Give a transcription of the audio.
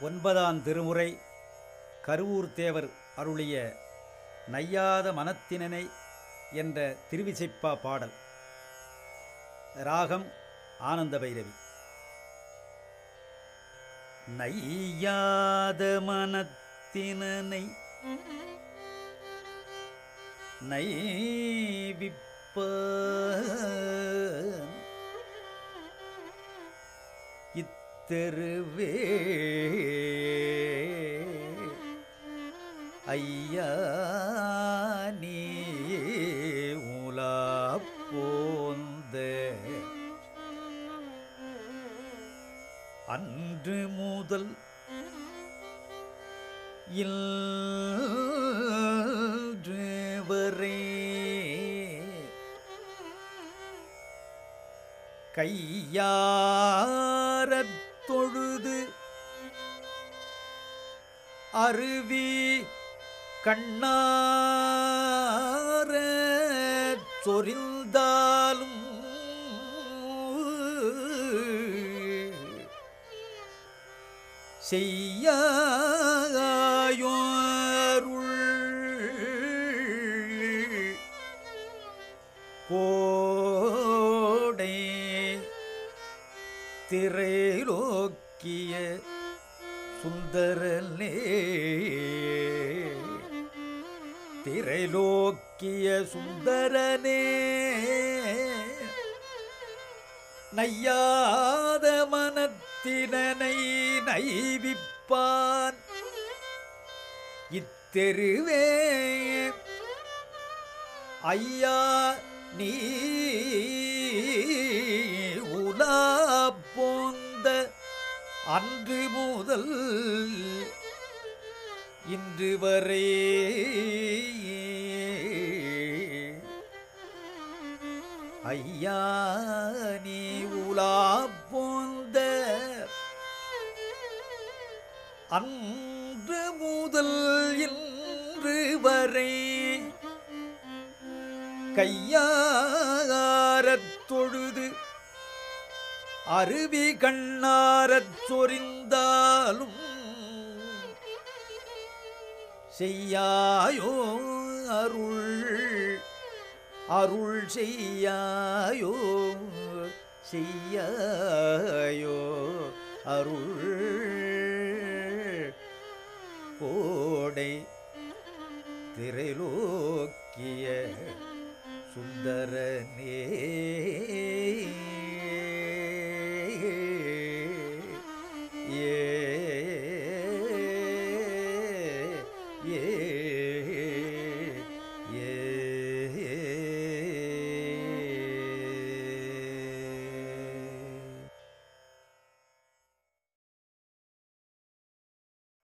ஒன்பதாம் திருமுறை கருவூர் தேவர் அருளிய நையாத மனத்தினனை என்ற திருவிசைப்பா பாடல். ராகம் ஆனந்த பைரவி நையாத மனத்தினனை நைவிப்ப தெருவே. ஐயா நீ உலா போந்த அன்று முதல் இன்று வரை கையாரத் தொழுது அருவி கண்ணார சொரிந்தாலும் செய்யாயோருள் திரைலோக்கிய சுந்தரனே. திரைலோக்கிய சுந்தரனே. நையாத மனத்தினனை நைவிப்பான். இத்தெருவே ஐயா நீ அன்று முதல் இன்று வரை ஐயா நீ உலா போந்த அன்று முதல் இன்று வரை கையாரத் தொழுது அருவி கண்ணாரச் சொறிந்தாலும் செய்யாயோ அருள் அருள் செய்யாயோ செய்யாயோ அருள். கோடை திரைலோக்கிய சுந்தரனே.